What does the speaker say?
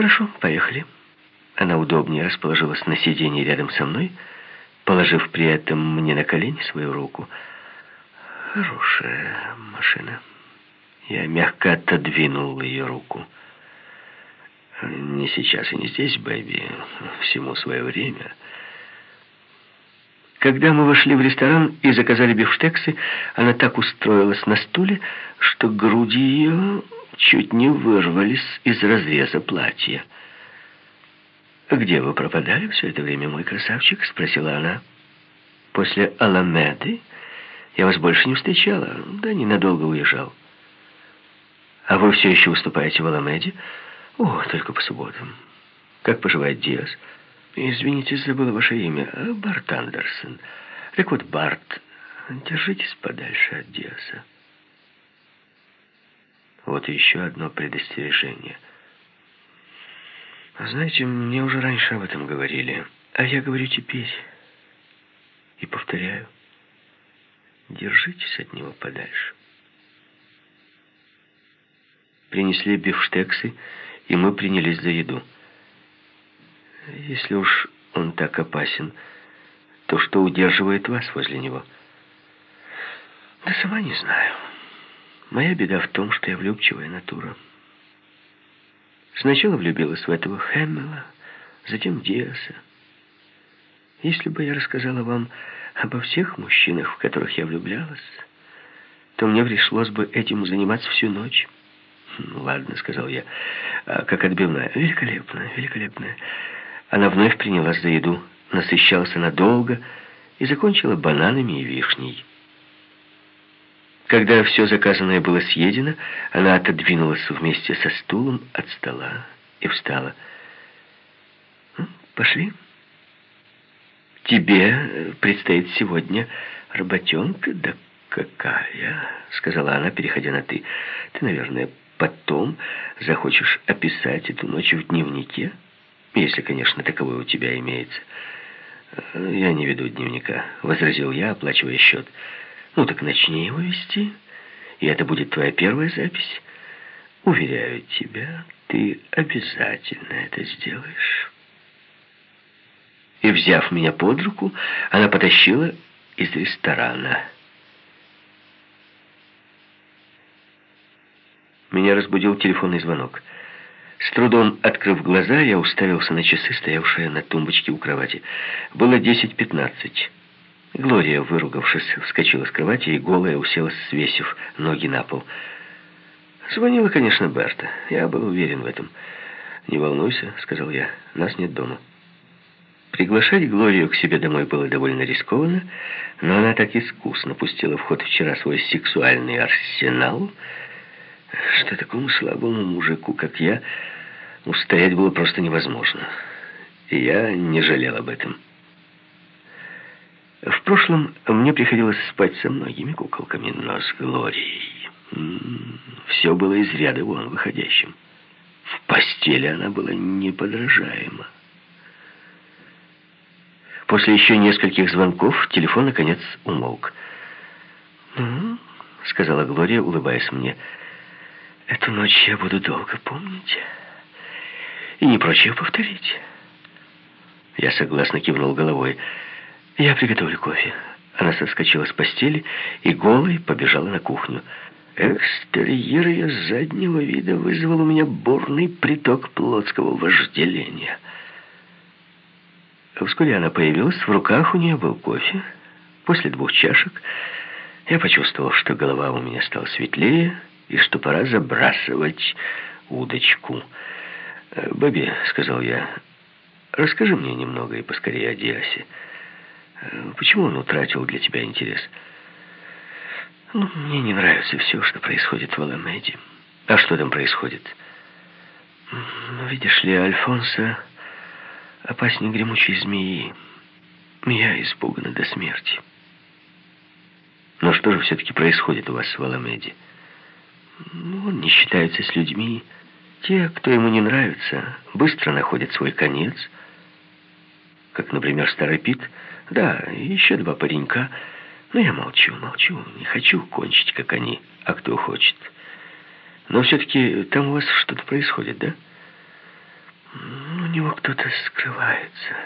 Хорошо, поехали. Она удобнее расположилась на сиденье рядом со мной, положив при этом мне на колени свою руку. Хорошая машина. Я мягко отодвинул ее руку. Не сейчас и не здесь, Бэби. Всему свое время. Когда мы вошли в ресторан и заказали бифштексы, она так устроилась на стуле, что груди ее чуть не вырвались из разреза платья. «Где вы пропадали все это время, мой красавчик?» — спросила она. «После Аламеды я вас больше не встречала. Да, ненадолго уезжал». «А вы все еще выступаете в Аламеде?» «О, только по субботам». «Как поживает Диас?» «Извините, забыла ваше имя. Барт Андерсон». «Так вот, Барт, держитесь подальше от Диаса». Вот еще одно предостережение – знаете, мне уже раньше об этом говорили. А я говорю теперь. И повторяю. Держитесь от него подальше. Принесли бифштексы, и мы принялись за еду. Если уж он так опасен, то что удерживает вас возле него? Да сама не знаю. Моя беда в том, что я влюбчивая натура. Сначала влюбилась в этого Хэммела, затем Диаса. Если бы я рассказала вам обо всех мужчинах, в которых я влюблялась, то мне пришлось бы этим заниматься всю ночь. «Ну, ладно», — сказал я, а как отбивная. «Великолепно, великолепно». Она вновь принялась за еду, насыщалась она долго и закончила бананами и вишней. Когда все заказанное было съедено, она отодвинулась вместе со стулом от стола и встала. «Ну, «Пошли. Тебе предстоит сегодня работенка, да какая?» — сказала она, переходя на «ты». «Ты, наверное, потом захочешь описать эту ночь в дневнике, если, конечно, таковой у тебя имеется». «Я не веду дневника», — возразил я, оплачивая счет. «Я ну так начни его вести, и это будет твоя первая запись. Уверяю тебя, ты обязательно это сделаешь. И, взяв меня под руку, она потащила из ресторана. Меня разбудил телефонный звонок. С трудом открыв глаза, я уставился на часы, стоявшие на тумбочке у кровати. Было 10.15. Глория, выругавшись, вскочила с кровати и голая уселась, свесив ноги на пол. Звонила, конечно, Берта. Я был уверен в этом. «Не волнуйся», — сказал я, — «нас нет дома». Приглашать Глорию к себе домой было довольно рискованно, но она так искусно пустила в ход вчера свой сексуальный арсенал, что такому слабому мужику, как я, устоять было просто невозможно. И я не жалел об этом. В прошлом мне приходилось спать со многими куколками, но с Глорией все было из ряда вон выходящим. В постели она была неподражаема. После еще нескольких звонков телефон, наконец, умолк. «Ну, — сказала Глория, улыбаясь мне, — эту ночь я буду долго помнить и не прочь ее повторить». Я согласно кивнул головой. «Я приготовлю кофе». Она соскочила с постели и голой побежала на кухню. Экстерьер ее заднего вида вызвал у меня бурный приток плотского вожделения. Вскоре она появилась, в руках у нее был кофе. После двух чашек я почувствовал, что голова у меня стала светлее и что пора забрасывать удочку. «Бэби», — сказал я, — «расскажи мне немного и поскорее о Диасе». Почему он утратил для тебя интерес? Ну, мне не нравится все, что происходит в Аламеде. А что там происходит? Ну, видишь ли, Альфонсо опаснее гремучей змеи. Я испугана до смерти. Но что же все-таки происходит у вас в Аламеде? Ну, он не считается с людьми. Те, кто ему не нравится, быстро находят свой конец. Как, например, старый Пит — да, еще два паренька. Но я молчу, молчу. Не хочу кончить, как они, а кто хочет. Но все-таки там у вас что-то происходит, да? У него кто-то скрывается.